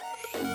Bye.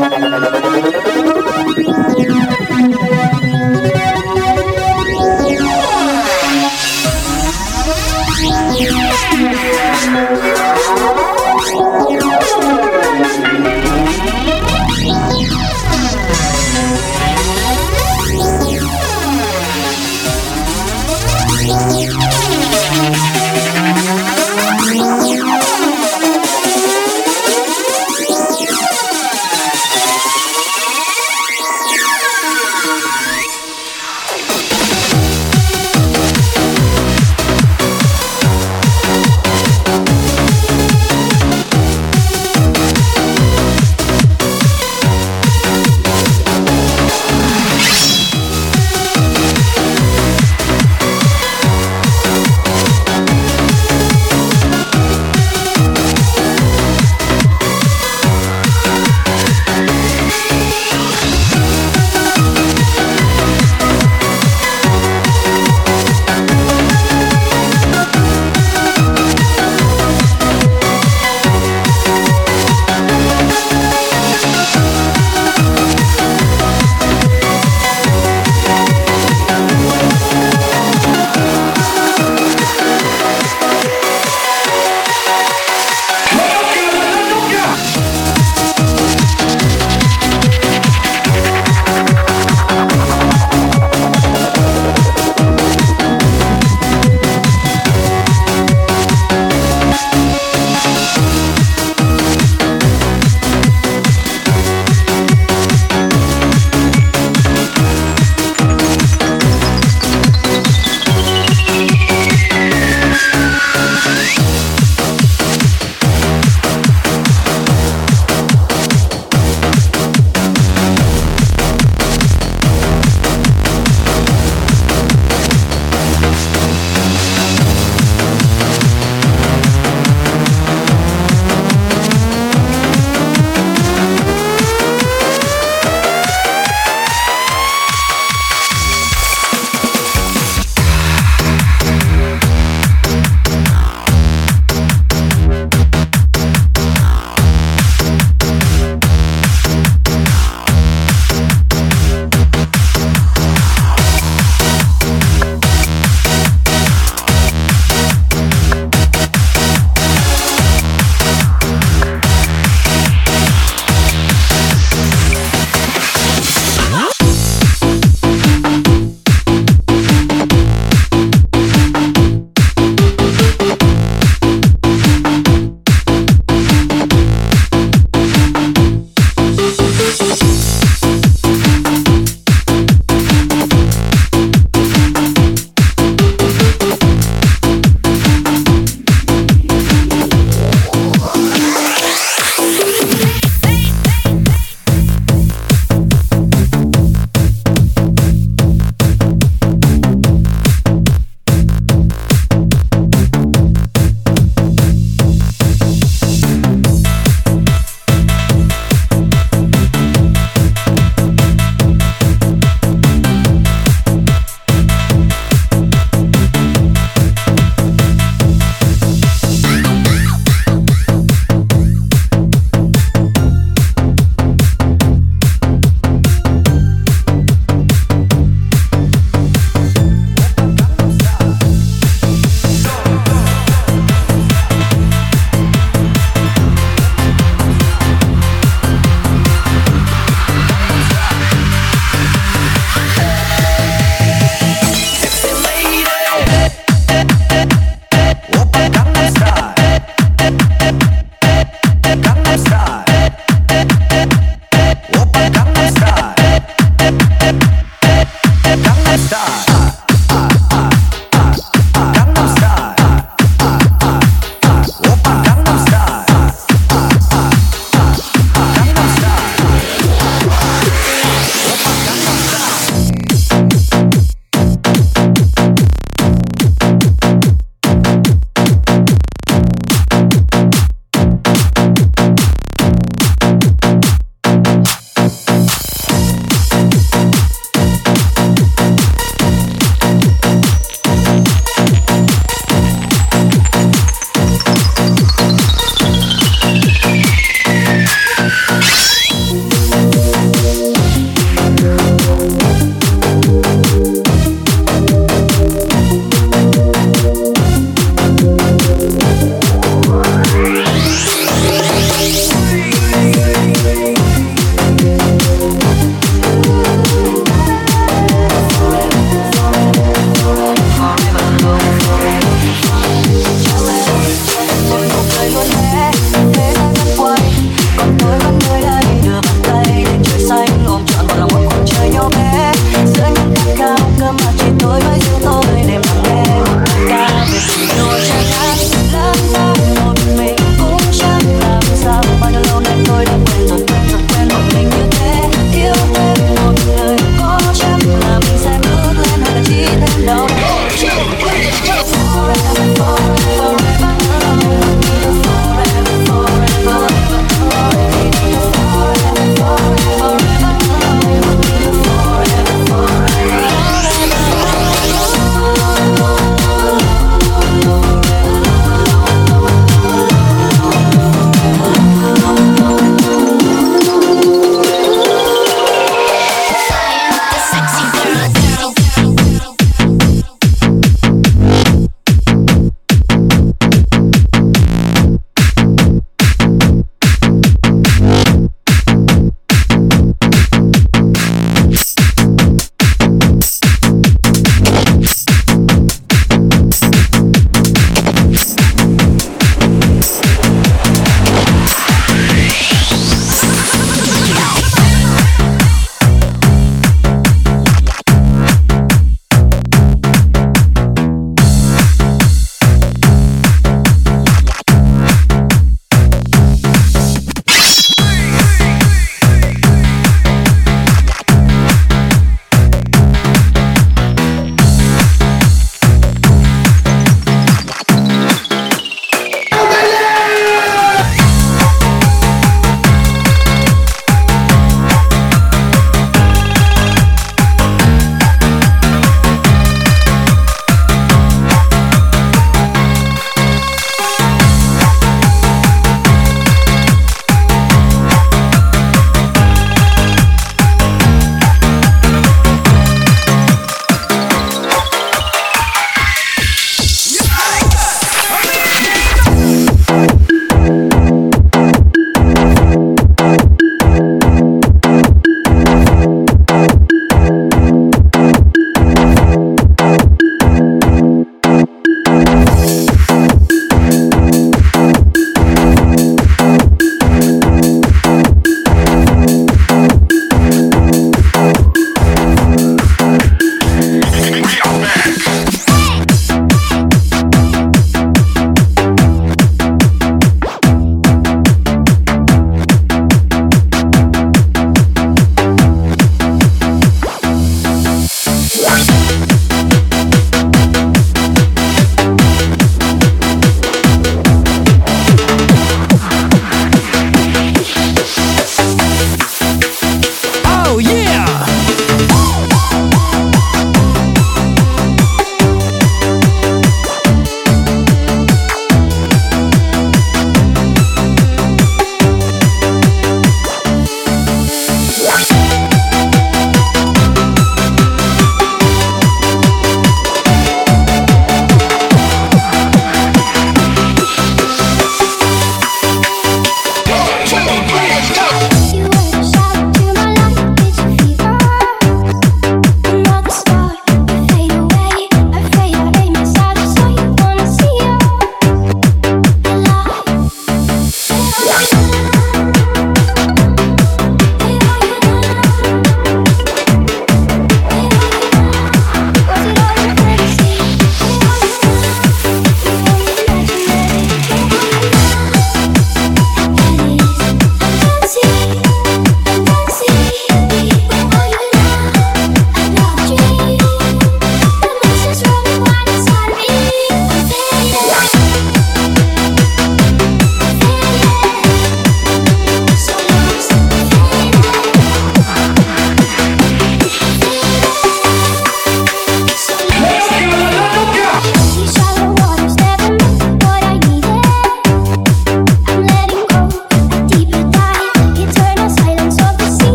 Thank